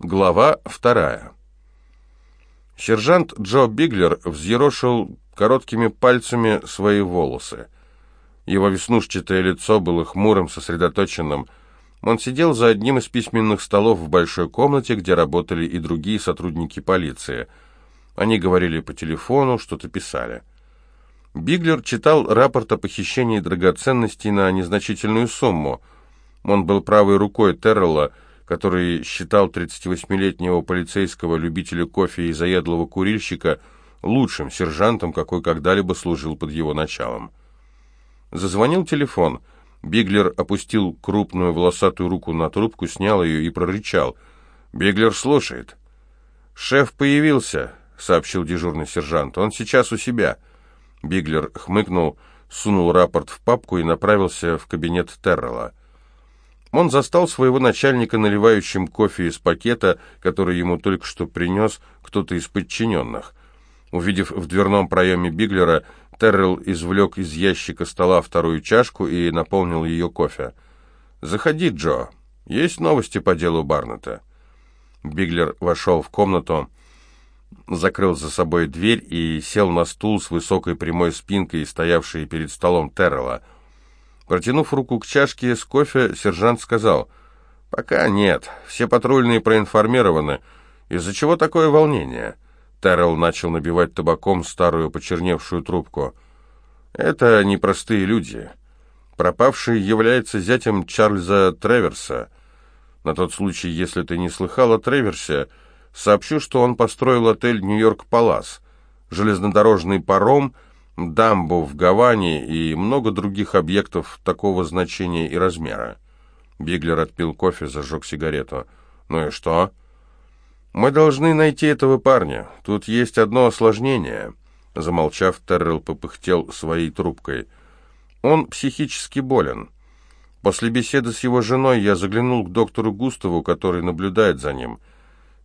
Глава вторая. Сержант Джо Биглер взъерошил короткими пальцами свои волосы. Его веснушчатое лицо было хмурым, сосредоточенным. Он сидел за одним из письменных столов в большой комнате, где работали и другие сотрудники полиции. Они говорили по телефону, что-то писали. Биглер читал рапорт о похищении драгоценностей на незначительную сумму. Он был правой рукой Террелла, который считал 38-летнего полицейского любителя кофе и заядлого курильщика лучшим сержантом, какой когда-либо служил под его началом. Зазвонил телефон. Биглер опустил крупную волосатую руку на трубку, снял ее и прорычал. «Биглер слушает». «Шеф появился», — сообщил дежурный сержант. «Он сейчас у себя». Биглер хмыкнул, сунул рапорт в папку и направился в кабинет Террелла. Он застал своего начальника, наливающим кофе из пакета, который ему только что принес кто-то из подчиненных. Увидев в дверном проеме Биглера, Террell извлек из ящика стола вторую чашку и наполнил ее кофе. «Заходи, Джо. Есть новости по делу Барнета?» Биглер вошел в комнату, закрыл за собой дверь и сел на стул с высокой прямой спинкой, стоявшей перед столом Террелла. Протянув руку к чашке с кофе, сержант сказал, «Пока нет. Все патрульные проинформированы. Из-за чего такое волнение?» Террell начал набивать табаком старую почерневшую трубку. «Это непростые люди. Пропавший является зятем Чарльза Треверса. На тот случай, если ты не слыхал о Треверсе, сообщу, что он построил отель «Нью-Йорк Палас», железнодорожный паром — дамбу в Гаване и много других объектов такого значения и размера. Биглер отпил кофе, зажег сигарету. «Ну и что?» «Мы должны найти этого парня. Тут есть одно осложнение». Замолчав, Террell попыхтел своей трубкой. «Он психически болен. После беседы с его женой я заглянул к доктору Густаву, который наблюдает за ним.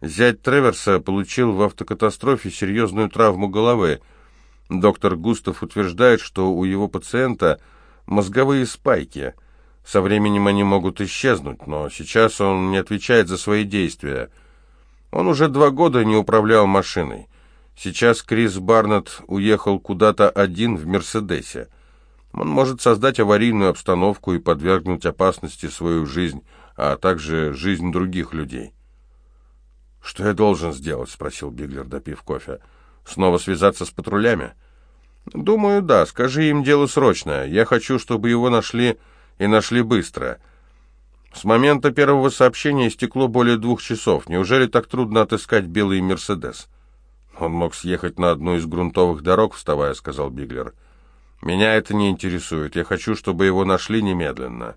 Зять Треверса получил в автокатастрофе серьезную травму головы. Доктор Густав утверждает, что у его пациента мозговые спайки. Со временем они могут исчезнуть, но сейчас он не отвечает за свои действия. Он уже два года не управлял машиной. Сейчас Крис Барнетт уехал куда-то один в «Мерседесе». Он может создать аварийную обстановку и подвергнуть опасности свою жизнь, а также жизнь других людей. «Что я должен сделать?» — спросил Биглер, допив кофе. «Снова связаться с патрулями?» «Думаю, да. Скажи им, дело срочное. Я хочу, чтобы его нашли и нашли быстро». С момента первого сообщения истекло более двух часов. Неужели так трудно отыскать белый «Мерседес»? «Он мог съехать на одну из грунтовых дорог, вставая», — сказал Биглер. «Меня это не интересует. Я хочу, чтобы его нашли немедленно».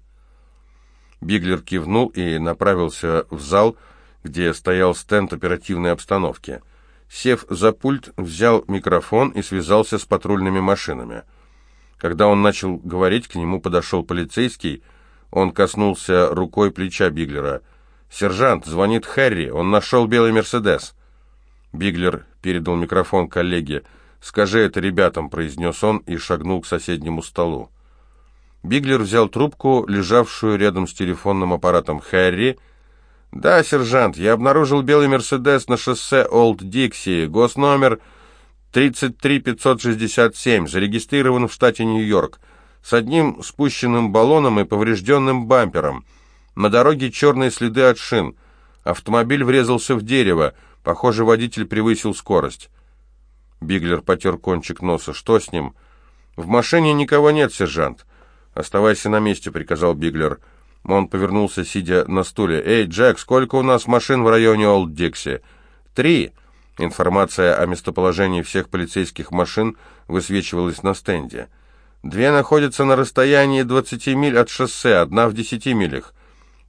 Биглер кивнул и направился в зал, где стоял стенд оперативной обстановки — Сев за пульт, взял микрофон и связался с патрульными машинами. Когда он начал говорить, к нему подошел полицейский. Он коснулся рукой плеча Биглера. «Сержант, звонит Харри, он нашел белый Мерседес». Биглер передал микрофон коллеге. «Скажи это ребятам», — произнес он и шагнул к соседнему столу. Биглер взял трубку, лежавшую рядом с телефонным аппаратом Харри, «Да, сержант, я обнаружил белый «Мерседес» на шоссе Олд-Дикси, госномер 33567, зарегистрирован в штате Нью-Йорк, с одним спущенным баллоном и поврежденным бампером. На дороге черные следы от шин. Автомобиль врезался в дерево. Похоже, водитель превысил скорость». Биглер потер кончик носа. «Что с ним?» «В машине никого нет, сержант». «Оставайся на месте», — приказал Биглер. «Биглер». Он повернулся, сидя на стуле. «Эй, Джек, сколько у нас машин в районе Олд-Дикси?» «Три». Информация о местоположении всех полицейских машин высвечивалась на стенде. «Две находятся на расстоянии 20 миль от шоссе, одна в 10 милях.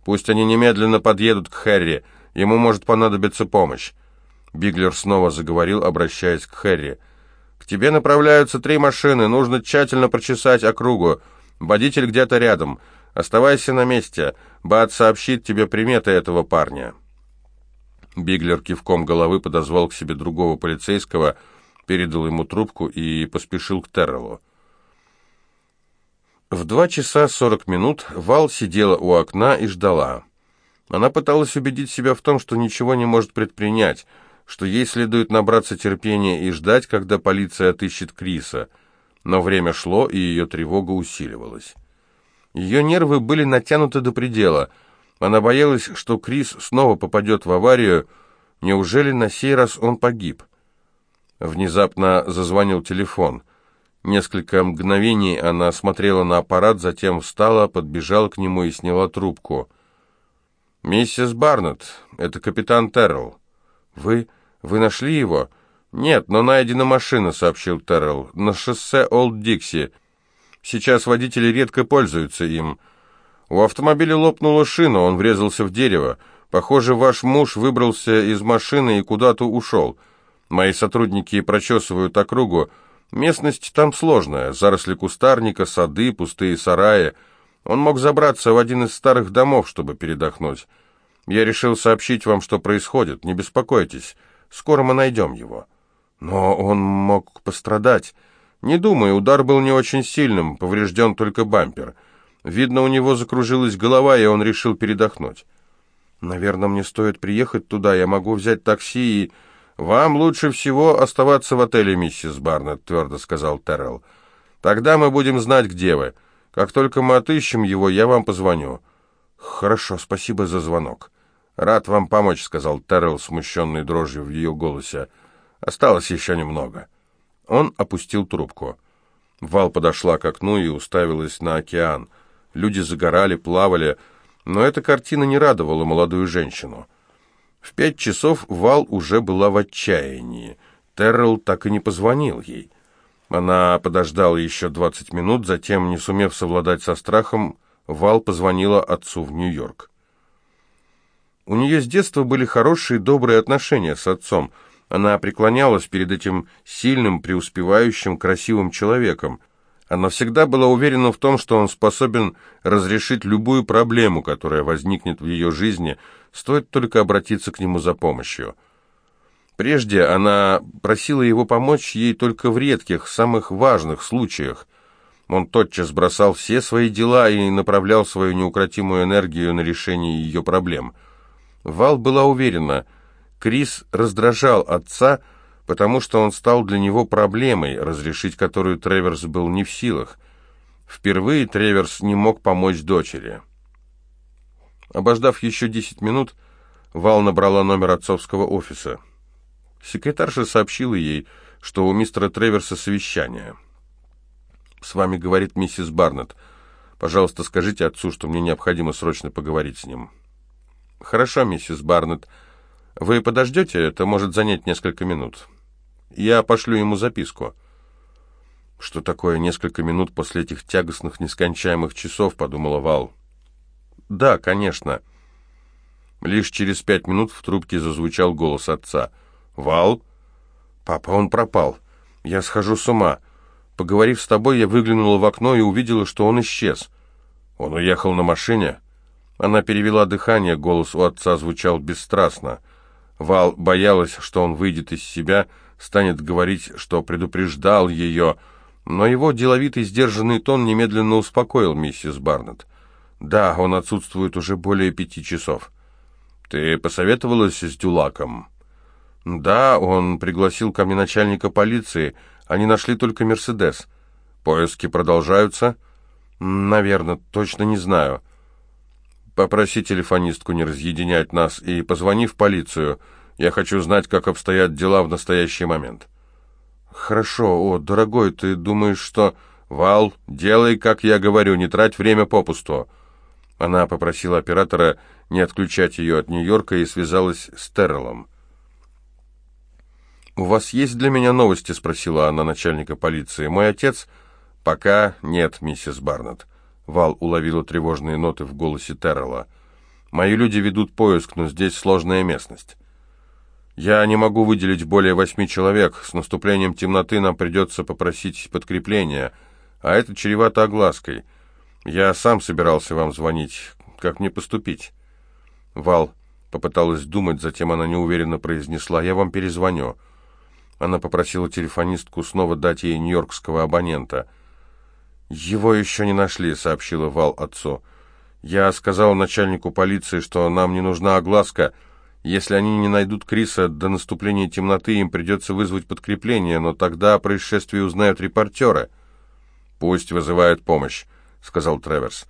Пусть они немедленно подъедут к Хэрри, ему может понадобиться помощь». Биглер снова заговорил, обращаясь к Хэрри. «К тебе направляются три машины, нужно тщательно прочесать округу. Водитель где-то рядом». Оставайся на месте. Бат сообщит тебе приметы этого парня». Биглер кивком головы подозвал к себе другого полицейского, передал ему трубку и поспешил к Террелу. В два часа сорок минут Вал сидела у окна и ждала. Она пыталась убедить себя в том, что ничего не может предпринять, что ей следует набраться терпения и ждать, когда полиция отыщет Криса. Но время шло, и ее тревога усиливалась. Ее нервы были натянуты до предела. Она боялась, что Крис снова попадет в аварию. Неужели на сей раз он погиб? Внезапно зазвонил телефон. Несколько мгновений она смотрела на аппарат, затем встала, подбежала к нему и сняла трубку. «Миссис Барнетт, это капитан Террелл. Вы... вы нашли его?» «Нет, но найдена машина», — сообщил Террелл, — «на шоссе Олд Дикси. Сейчас водители редко пользуются им. У автомобиля лопнула шина, он врезался в дерево. Похоже, ваш муж выбрался из машины и куда-то ушел. Мои сотрудники прочесывают округу. Местность там сложная, заросли кустарника, сады, пустые сараи». Он мог забраться в один из старых домов, чтобы передохнуть. Я решил сообщить вам, что происходит. Не беспокойтесь. Скоро мы найдем его. Но он мог пострадать. Не думаю, удар был не очень сильным, поврежден только бампер. Видно, у него закружилась голова, и он решил передохнуть. Наверное, мне стоит приехать туда, я могу взять такси и... «Вам лучше всего оставаться в отеле, миссис Барнетт», — твердо сказал Террелл. «Тогда мы будем знать, где вы». Как только мы отыщем его, я вам позвоню». «Хорошо, спасибо за звонок». «Рад вам помочь», — сказал Террell, смущенный дрожью в ее голосе. «Осталось еще немного». Он опустил трубку. Вал подошла к окну и уставилась на океан. Люди загорали, плавали, но эта картина не радовала молодую женщину. В пять часов Вал уже была в отчаянии. Террell так и не позвонил ей. Она подождала еще 20 минут, затем, не сумев совладать со страхом, Вал позвонила отцу в Нью-Йорк. У нее с детства были хорошие, добрые отношения с отцом. Она преклонялась перед этим сильным, преуспевающим, красивым человеком. Она всегда была уверена в том, что он способен разрешить любую проблему, которая возникнет в ее жизни, стоит только обратиться к нему за помощью. Прежде она просила его помочь ей только в редких, самых важных случаях. Он тотчас бросал все свои дела и направлял свою неукротимую энергию на решение ее проблем. Вал была уверена, Крис раздражал отца, потому что он стал для него проблемой, разрешить которую Треверс был не в силах. Впервые Треверс не мог помочь дочери. Обождав еще десять минут, Вал набрала номер отцовского офиса. Секретарша сообщила ей, что у мистера Треверса совещание. «С вами говорит миссис Барнетт. Пожалуйста, скажите отцу, что мне необходимо срочно поговорить с ним». «Хорошо, миссис Барнетт. Вы подождете? Это может занять несколько минут. Я пошлю ему записку». «Что такое несколько минут после этих тягостных, нескончаемых часов?» — подумала Вал. «Да, конечно». Лишь через пять минут в трубке зазвучал голос отца — «Вал?» «Папа, он пропал. Я схожу с ума. Поговорив с тобой, я выглянула в окно и увидела, что он исчез. Он уехал на машине?» Она перевела дыхание, голос у отца звучал бесстрастно. Боялась, что он выйдет из себя, станет говорить, что предупреждал ее, но его деловитый, сдержанный тон немедленно успокоил миссис Барнетт. «Да, он отсутствует уже более пяти часов». «Ты посоветовалась с Дюлаком?» «Да, он пригласил ко мне начальника полиции. Они нашли только «Мерседес». Поиски продолжаются?» «Наверное, точно не знаю». «Попроси телефонистку не разъединять нас и позвони в полицию. Я хочу знать, как обстоят дела в настоящий момент». «Хорошо. О, дорогой, ты думаешь, что...» «Вал, делай, как я говорю, не трать время попусту». Она попросила оператора не отключать ее от Нью-Йорка и связалась с Террелом. «У вас есть для меня новости?» — спросила она начальника полиции. «Мой отец...» «Пока нет, миссис Барнетт». Вал уловила тревожные ноты в голосе Террелла. «Мои люди ведут поиск, но здесь сложная местность. Я не могу выделить более восьми человек. С наступлением темноты нам придется попросить подкрепления, а это чревато оглаской. Я сам собирался вам звонить. Как мне поступить?» Вал попыталась думать, затем она неуверенно произнесла «Я вам перезвоню». Она попросила телефонистку снова дать ей нью-йоркского абонента. «Его еще не нашли», — сообщила Вал отцу. Я сказал начальнику полиции, что нам не нужна огласка. Если они не найдут Криса до наступления темноты, им придется вызвать подкрепление, но тогда о происшествии узнают репортеры. «Пусть вызывают помощь», — сказал Треверс.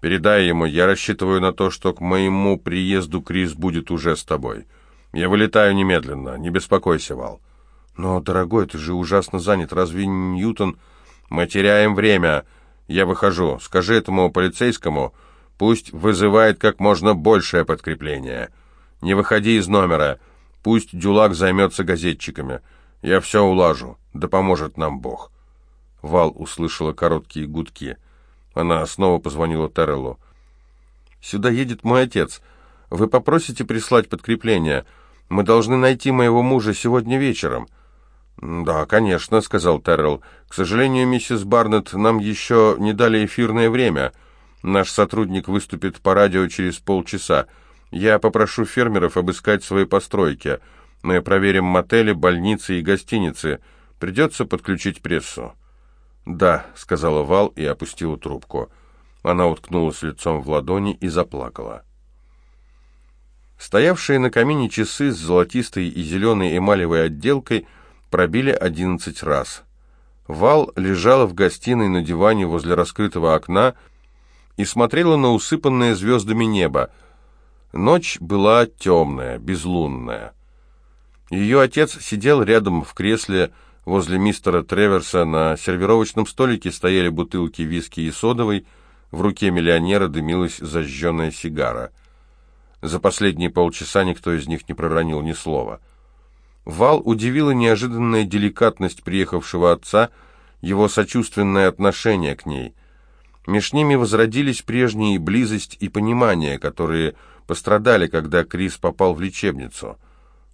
«Передай ему, я рассчитываю на то, что к моему приезду Крис будет уже с тобой. Я вылетаю немедленно, не беспокойся, Вал». «Но, дорогой, ты же ужасно занят. Разве Ньютон...» «Мы теряем время. Я выхожу. Скажи этому полицейскому, пусть вызывает как можно большее подкрепление. Не выходи из номера. Пусть Дюлак займется газетчиками. Я все улажу. Да поможет нам Бог». Вал услышала короткие гудки. Она снова позвонила Терреллу. «Сюда едет мой отец. Вы попросите прислать подкрепление. Мы должны найти моего мужа сегодня вечером». «Да, конечно», — сказал Террелл. «К сожалению, миссис Барнетт, нам еще не дали эфирное время. Наш сотрудник выступит по радио через полчаса. Я попрошу фермеров обыскать свои постройки. Мы проверим мотели, больницы и гостиницы. Придется подключить прессу». «Да», — сказала Вал и опустила трубку. Она уткнулась лицом в ладони и заплакала. Стоявшие на камине часы с золотистой и зеленой эмалевой отделкой пробили одиннадцать раз. Вал лежала в гостиной на диване возле раскрытого окна и смотрела на усыпанное звездами небо. Ночь была темная, безлунная. Ее отец сидел рядом в кресле, Возле мистера Треверса на сервировочном столике стояли бутылки виски и содовой, в руке миллионера дымилась зажженная сигара. За последние полчаса никто из них не проронил ни слова. Вал удивила неожиданная деликатность приехавшего отца, его сочувственное отношение к ней. Меж ними возродились прежние близость и понимание, которые пострадали, когда Крис попал в лечебницу.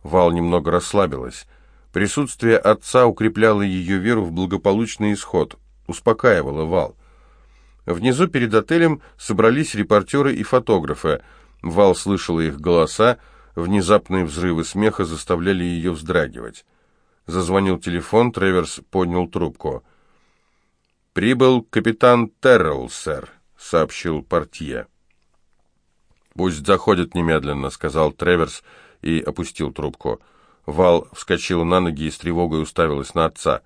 Вал немного расслабилась. Присутствие отца укрепляло ее веру в благополучный исход, успокаивало Вал. Внизу перед отелем собрались репортеры и фотографы. Вал слышала их голоса, внезапные взрывы смеха заставляли ее вздрагивать. Зазвонил телефон, Треверс поднял трубку. «Прибыл капитан Террелл, сэр», — сообщил портье. «Пусть заходит немедленно», — сказал Треверс и опустил трубку. Вал вскочила на ноги и с тревогой уставилась на отца.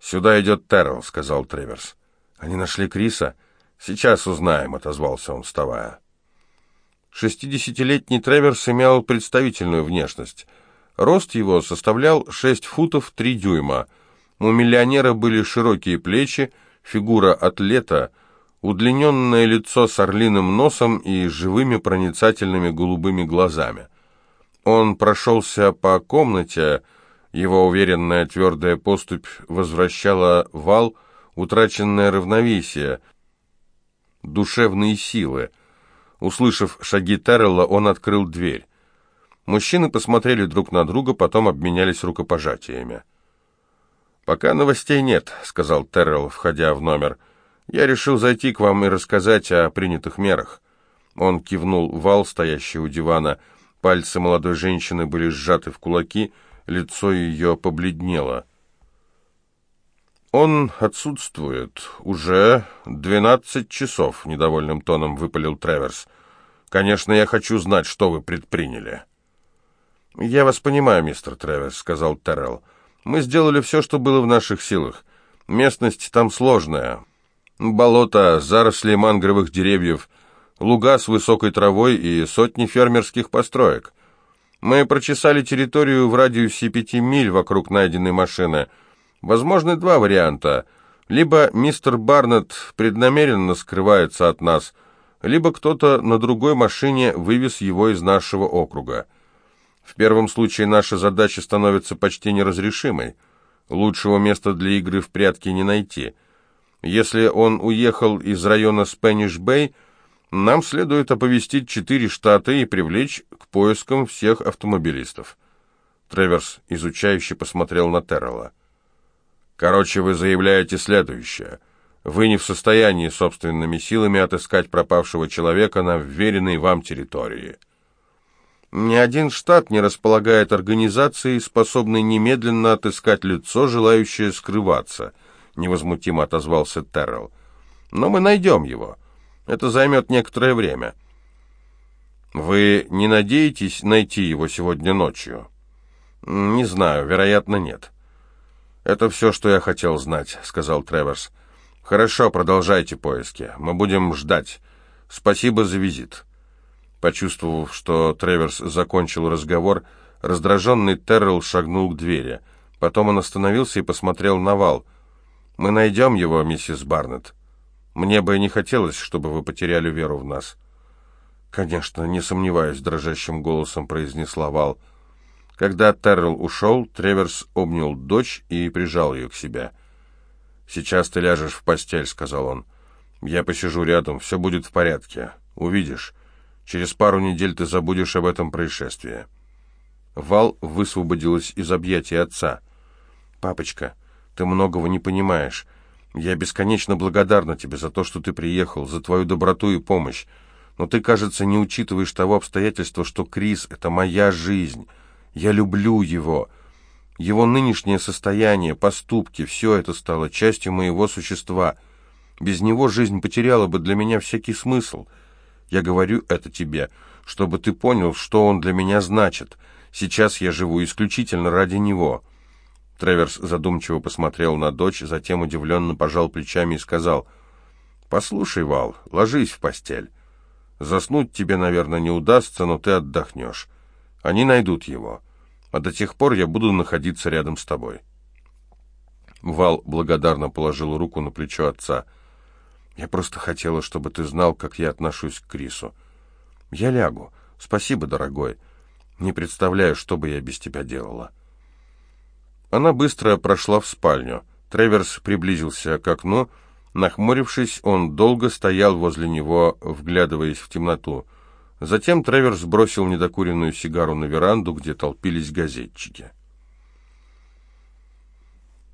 «Сюда идет Террell», — сказал Треверс. «Они нашли Криса?» «Сейчас узнаем», — отозвался он, вставая. Шестидесятилетний Треверс имел представительную внешность. Рост его составлял шесть футов три дюйма. У миллионера были широкие плечи, фигура атлета, удлиненное лицо с орлиным носом и живыми проницательными голубыми глазами. Он прошелся по комнате, его уверенная твердая поступь возвращала вал, утраченное равновесие, душевные силы. Услышав шаги Террелла, он открыл дверь. Мужчины посмотрели друг на друга, потом обменялись рукопожатиями. «Пока новостей нет», — сказал Террелл, входя в номер. «Я решил зайти к вам и рассказать о принятых мерах». Он кивнул вал, стоящий у дивана, — Пальцы молодой женщины были сжаты в кулаки, лицо ее побледнело. «Он отсутствует. Уже двенадцать часов», — недовольным тоном выпалил Треверс. «Конечно, я хочу знать, что вы предприняли». «Я вас понимаю, мистер Треверс», — сказал Террелл. «Мы сделали все, что было в наших силах. Местность там сложная. Болото, заросли мангровых деревьев — луга с высокой травой и сотни фермерских построек. Мы прочесали территорию в радиусе пяти миль вокруг найденной машины. Возможны два варианта. Либо мистер Барнетт преднамеренно скрывается от нас, либо кто-то на другой машине вывез его из нашего округа. В первом случае наша задача становится почти неразрешимой. Лучшего места для игры в прятки не найти. Если он уехал из района Спэниш-Бэй, нам следует оповестить четыре штата и привлечь к поискам всех автомобилистов. Треверс изучающе посмотрел на Террелла. Короче, вы заявляете следующее. Вы не в состоянии собственными силами отыскать пропавшего человека на вверенной вам территории. Ни один штат не располагает организацией, способной немедленно отыскать лицо, желающее скрываться, невозмутимо отозвался Террелл. Но мы найдем его. Это займет некоторое время. Вы не надеетесь найти его сегодня ночью? Не знаю, вероятно, нет. Это все, что я хотел знать, сказал Треверс. Хорошо, продолжайте поиски. Мы будем ждать. Спасибо за визит. Почувствовав, что Треверс закончил разговор, раздраженный Террell шагнул к двери. Потом он остановился и посмотрел на вал. «Мы найдем его, миссис Барнетт. Мне бы не хотелось, чтобы вы потеряли веру в нас». «Конечно, не сомневаюсь», — дрожащим голосом произнесла Вал. Когда Террell ушел, Треверс обнял дочь и прижал ее к себе. «Сейчас ты ляжешь в постель», — сказал он. «Я посижу рядом, все будет в порядке. Увидишь. Через пару недель ты забудешь об этом происшествии». Вал высвободилась из объятий отца. «Папочка, ты многого не понимаешь. Я бесконечно благодарна тебе за то, что ты приехал, за твою доброту и помощь. Но ты, кажется, не учитываешь того обстоятельства, что Крис — это моя жизнь. Я люблю его. Его нынешнее состояние, поступки — все это стало частью моего существа. Без него жизнь потеряла бы для меня всякий смысл. Я говорю это тебе, чтобы ты понял, что он для меня значит. Сейчас я живу исключительно ради него». Треверс задумчиво посмотрел на дочь, затем удивленно пожал плечами и сказал, «Послушай, Вал, ложись в постель. Заснуть тебе, наверное, не удастся, но ты отдохнешь. Они найдут его, а до тех пор я буду находиться рядом с тобой». Вал благодарно положил руку на плечо отца. «Я просто хотела, чтобы ты знал, как я отношусь к Крису. Я лягу. Спасибо, дорогой. Не представляю, что бы я без тебя делала». Она быстро прошла в спальню. Треверс приблизился к окну. Нахмурившись, он долго стоял возле него, вглядываясь в темноту. Затем Треверс бросил недокуренную сигару на веранду, где толпились газетчики.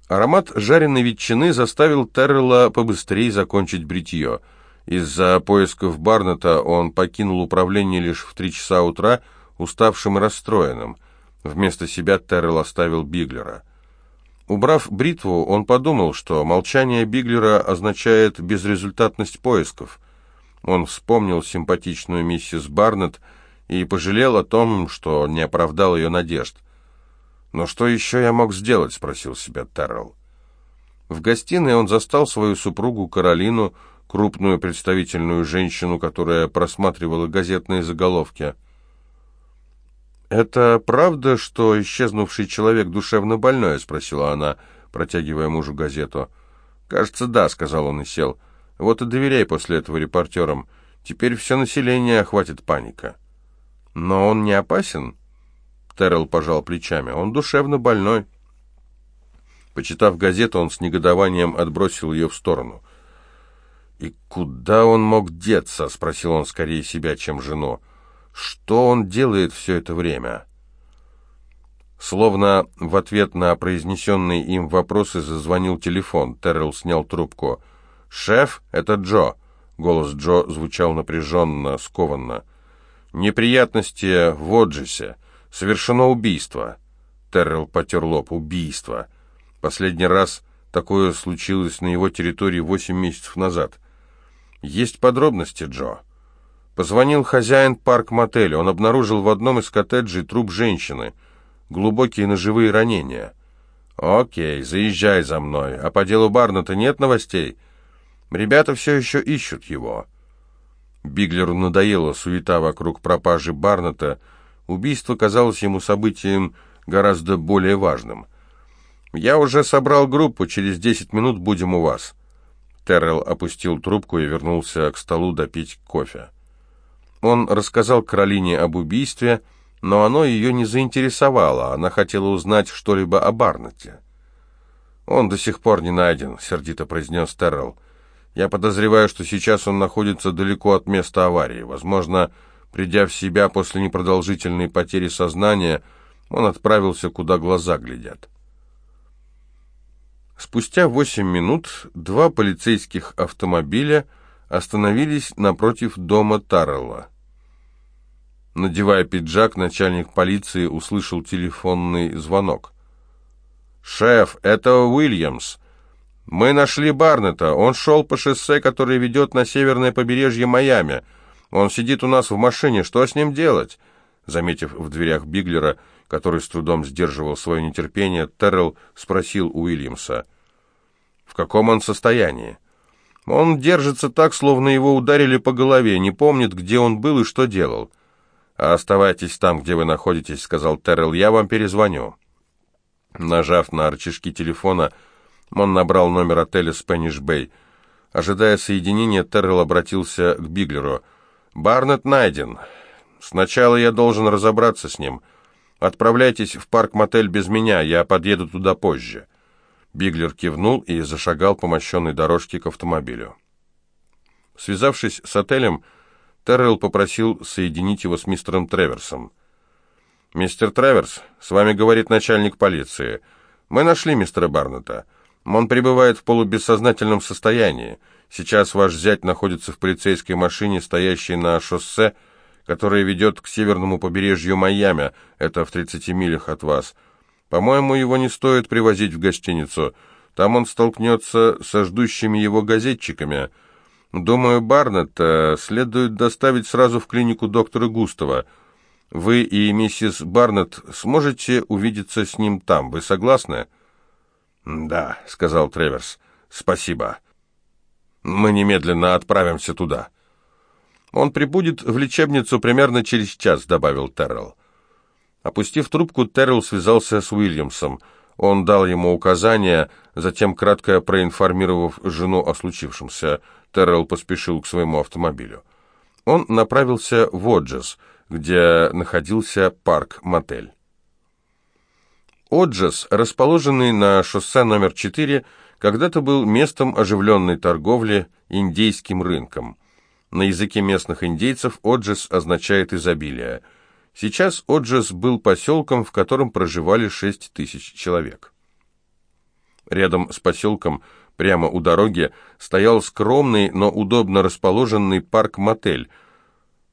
Аромат жареной ветчины заставил Террелла побыстрее закончить бритье. Из-за поисков Барнета он покинул управление лишь в три часа утра, уставшим и расстроенным. Вместо себя Террелл оставил Биглера. Убрав бритву, он подумал, что молчание Биглера означает безрезультатность поисков. Он вспомнил симпатичную миссис Барнетт и пожалел о том, что не оправдал ее надежд. «Но что еще я мог сделать?» — спросил себя Террелл. В гостиной он застал свою супругу Каролину, крупную представительную женщину, которая просматривала газетные заголовки — «Это правда, что исчезнувший человек душевно больной?» — спросила она, протягивая мужу газету. «Кажется, да», — сказал он и сел. «Вот и доверяй после этого репортерам. Теперь все население охватит паника». «Но он не опасен?» Террell пожал плечами. «Он душевно больной». Почитав газету, он с негодованием отбросил ее в сторону. «И куда он мог деться?» — спросил он скорее себя, чем жену. Что он делает все это время? Словно в ответ на произнесенные им вопросы зазвонил телефон. Террell снял трубку. «Шеф, это Джо». Голос Джо звучал напряженно, скованно. «Неприятности в Оджисе. Совершено убийство». Террell потер лоб. «Убийство». Последний раз такое случилось на его территории восемь месяцев назад. «Есть подробности, Джо?» Позвонил хозяин парк-мотеля. Он обнаружил в одном из коттеджей труп женщины. Глубокие ножевые ранения. «Окей, заезжай за мной. А по делу Барната нет новостей?» «Ребята все еще ищут его». Биглеру надоела суета вокруг пропажи Барната. Убийство казалось ему событием гораздо более важным. «Я уже собрал группу, через десять минут будем у вас». Террell опустил трубку и вернулся к столу допить кофе. Он рассказал Каролине об убийстве, но оно ее не заинтересовало, она хотела узнать что-либо о Барнете. «Он до сих пор не найден», — сердито произнес Террелл. «Я подозреваю, что сейчас он находится далеко от места аварии. Возможно, придя в себя после непродолжительной потери сознания, он отправился, куда глаза глядят». Спустя восемь минут два полицейских автомобиля — остановились напротив дома Таррелла. Надевая пиджак, начальник полиции услышал телефонный звонок. «Шеф, это Уильямс. «Мы нашли Барнета. Он шел по шоссе, которое ведет на северное побережье Майами. Он сидит у нас в машине. Что с ним делать?» Заметив в дверях Биглера, который с трудом сдерживал свое нетерпение, Террell спросил Уильямса. «В каком он состоянии?» «Он держится так, словно его ударили по голове, не помнит, где он был и что делал». «Оставайтесь там, где вы находитесь», — сказал Террell. «Я вам перезвоню». Нажав на рычажки телефона, он набрал номер отеля «Спэниш Бэй». Ожидая соединения, Террell обратился к Биглеру. «Барнетт найден. Сначала я должен разобраться с ним. Отправляйтесь в парк-мотель без меня, я подъеду туда позже». Биглер кивнул и зашагал по мощенной дорожке к автомобилю. Связавшись с отелем, Террелл попросил соединить его с мистером Треверсом. «Мистер Треверс, с вами говорит начальник полиции. Мы нашли мистера Барнета. Он пребывает в полубессознательном состоянии. Сейчас ваш зять находится в полицейской машине, стоящей на шоссе, которое ведет к северному побережью Майами. Это в 30 милях от вас. По-моему, его не стоит привозить в гостиницу. Там он столкнется со ждущими его газетчиками. Думаю, Барнетта следует доставить сразу в клинику доктора Густава. Вы и миссис Барнетт сможете увидеться с ним там. Вы согласны?» «Да», — сказал Треверс. «Спасибо. Мы немедленно отправимся туда». «Он прибудет в лечебницу примерно через час», — добавил Террелл. Опустив трубку, Террелл связался с Уильямсом. Он дал ему указания, затем, кратко проинформировав жену о случившемся, Террелл поспешил к своему автомобилю. Он направился в Оджес — где находился парк-мотель. Оджес, расположенный на шоссе номер 4, когда-то был местом оживленной торговли индейским рынком. На языке местных индейцев Оджес означает изобилие. Сейчас Оджес был поселком, в котором проживали 6 тысяч человек. Рядом с поселком, прямо у дороги, стоял скромный, но удобно расположенный парк-мотель –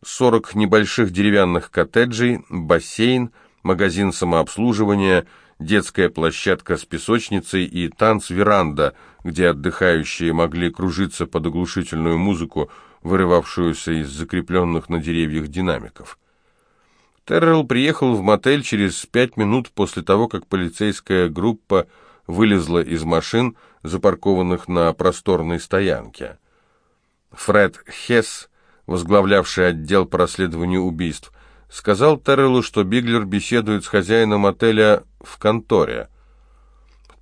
40 небольших деревянных коттеджей, бассейн, магазин самообслуживания, детская площадка с песочницей и танц-веранда, где отдыхающие могли кружиться под оглушительную музыку, вырывавшуюся из закрепленных на деревьях динамиков. Террелл приехал в мотель через пять минут после того, как полицейская группа вылезла из машин, запаркованных на просторной стоянке. Фред Хесс возглавлявший отдел по расследованию убийств, сказал Терреллу, что Биглер беседует с хозяином отеля в конторе.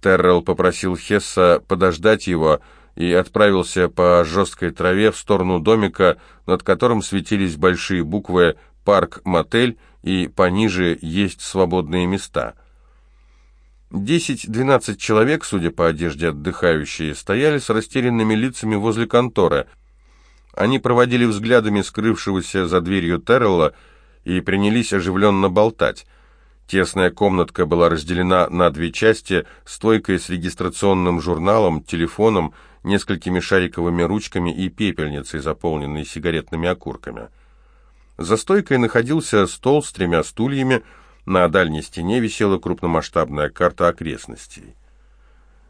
Террелл попросил Хесса подождать его и отправился по жесткой траве в сторону домика, над которым светились большие буквы «Парк-мотель» и пониже «Есть свободные места». Десять-двенадцать человек, судя по одежде отдыхающие, стояли с растерянными лицами возле конторы – они проводили взглядами скрывшегося за дверью Террелла и принялись оживленно болтать. Тесная комнатка была разделена на две части, стойкой с регистрационным журналом, телефоном, несколькими шариковыми ручками и пепельницей, заполненной сигаретными окурками. За стойкой находился стол с тремя стульями, на дальней стене висела крупномасштабная карта окрестностей.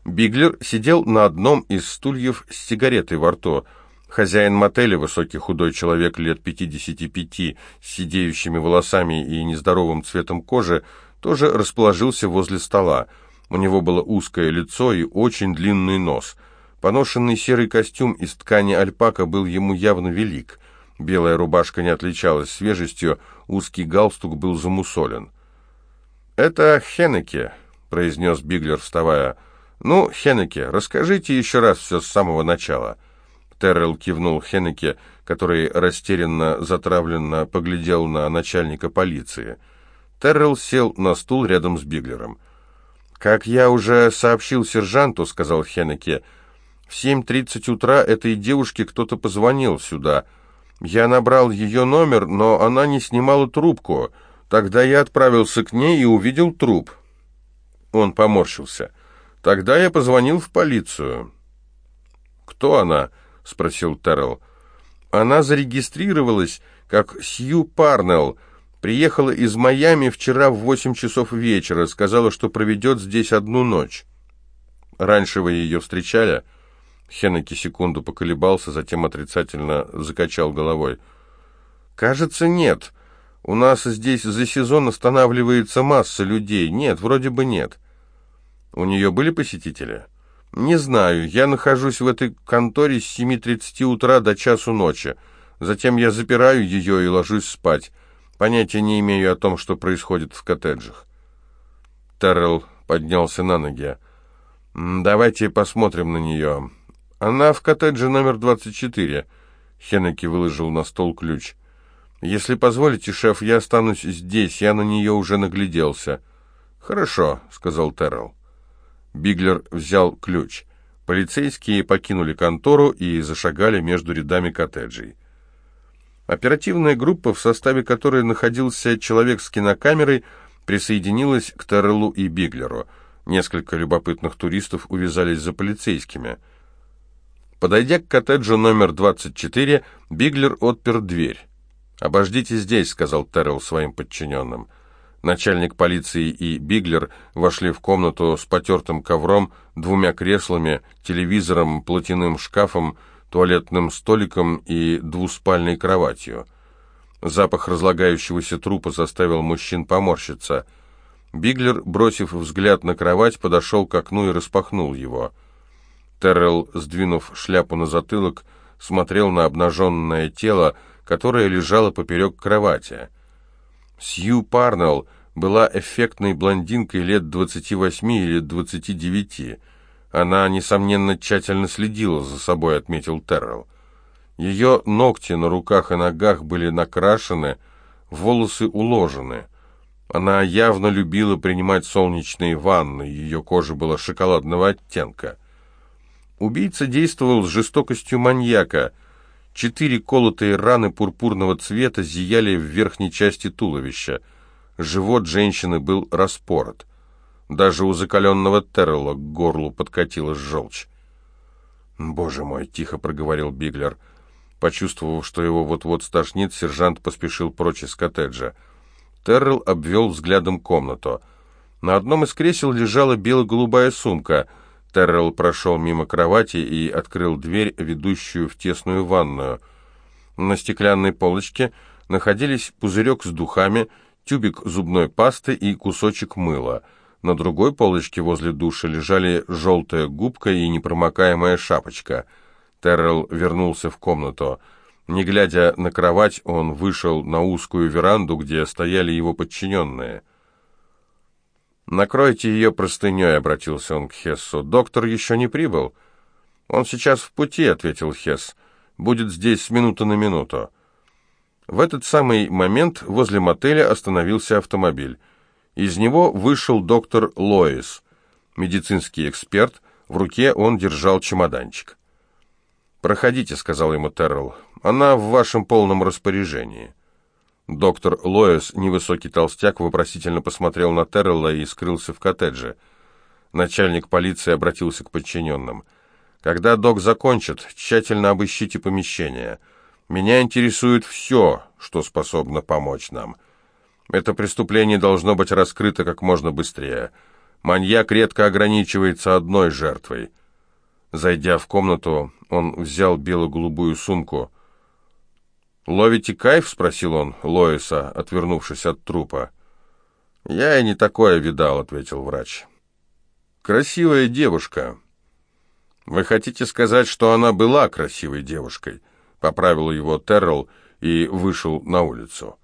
Биглер сидел на одном из стульев с сигаретой во рту – Хозяин мотеля, высокий худой человек лет 55, с сидеющими волосами и нездоровым цветом кожи, тоже расположился возле стола. У него было узкое лицо и очень длинный нос. Поношенный серый костюм из ткани альпака был ему явно велик. Белая рубашка не отличалась свежестью, узкий галстук был замусолен. «Это Хеннеке», — произнес Биглер, вставая. «Ну, Хеннеке, расскажите еще раз все с самого начала». Террell кивнул Хеннеке, который растерянно, затравленно поглядел на начальника полиции. Террell сел на стул рядом с Биглером. «Как я уже сообщил сержанту», — сказал Хеннеке, — «в 7.30 утра этой девушке кто-то позвонил сюда. Я набрал ее номер, но она не снимала трубку. Тогда я отправился к ней и увидел труп». Он поморщился. «Тогда я позвонил в полицию». «Кто она?» — спросил Террell. «Она зарегистрировалась как Сью Парнелл. Приехала из Майами вчера в восемь часов вечера. Сказала, что проведет здесь одну ночь». Раньше вы ее встречали?» Хеннеки секунду поколебался, затем отрицательно закачал головой. «Кажется, нет. У нас здесь за сезон останавливается масса людей. Нет, вроде бы нет». «У нее были посетители?» «Не знаю. Я нахожусь в этой конторе с 7.30 утра до часу ночи. Затем я запираю ее и ложусь спать. Понятия не имею о том, что происходит в коттеджах». Террell поднялся на ноги. «Давайте посмотрим на нее. Она в коттедже номер 24». Хеннеки выложил на стол ключ. «Если позволите, шеф, я останусь здесь. Я на нее уже нагляделся». «Хорошо», — сказал Террell. Биглер взял ключ. Полицейские покинули контору и зашагали между рядами коттеджей. Оперативная группа, в составе которой находился человек с кинокамерой, присоединилась к Терреллу и Биглеру. Несколько любопытных туристов увязались за полицейскими. Подойдя к коттеджу номер 24, Биглер отпер дверь. «Обождите здесь», — сказал Террелл своим подчиненным. Начальник полиции и Биглер вошли в комнату с потертым ковром, двумя креслами, телевизором, платяным шкафом, туалетным столиком и двуспальной кроватью. Запах разлагающегося трупа заставил мужчин поморщиться. Биглер, бросив взгляд на кровать, подошел к окну и распахнул его. Террell, сдвинув шляпу на затылок, смотрел на обнаженное тело, которое лежало поперек кровати. Сью Парнелл была эффектной блондинкой лет 28 или 29. Она, несомненно, тщательно следила за собой, отметил Террell. Ее ногти на руках и ногах были накрашены, волосы уложены. Она явно любила принимать солнечные ванны, ее кожа была шоколадного оттенка. Убийца действовал с жестокостью маньяка. Четыре колотые раны пурпурного цвета зияли в верхней части туловища. Живот женщины был распорот. Даже у закаленного Террелла к горлу подкатилась желчь. «Боже мой!» — тихо проговорил Биглер — Почувствовав, что его вот-вот стошнит, сержант поспешил прочь из коттеджа. Террell обвел взглядом комнату. На одном из кресел лежала бело-голубая сумка. Террell прошел мимо кровати и открыл дверь, ведущую в тесную ванную. На стеклянной полочке находились пузырек с духами, тюбик зубной пасты и кусочек мыла. На другой полочке возле душа лежали желтая губка и непромокаемая шапочка — Террell вернулся в комнату. Не глядя на кровать, он вышел на узкую веранду, где стояли его подчиненные. «Накройте ее простыней», — обратился он к Хессу. «Доктор еще не прибыл». «Он сейчас в пути», — ответил Хесс. «Будет здесь с минуты на минуту». В этот самый момент возле мотеля остановился автомобиль. Из него вышел доктор Лоис, медицинский эксперт. В руке он держал чемоданчик. «Проходите», — сказал ему Террell. «Она в вашем полном распоряжении». Доктор Лоэс, невысокий толстяк, вопросительно посмотрел на Террелла и скрылся в коттедже. Начальник полиции обратился к подчиненным. «Когда док закончит, тщательно обыщите помещение. Меня интересует все, что способно помочь нам. Это преступление должно быть раскрыто как можно быстрее. Маньяк редко ограничивается одной жертвой». Зайдя в комнату, он взял бело-голубую сумку. «Ловите кайф?» — спросил он Лоиса, отвернувшись от трупа. «Я и не такое видал», — ответил врач. «Красивая девушка». «Вы хотите сказать, что она была красивой девушкой?» — поправил его Террell и вышел на улицу.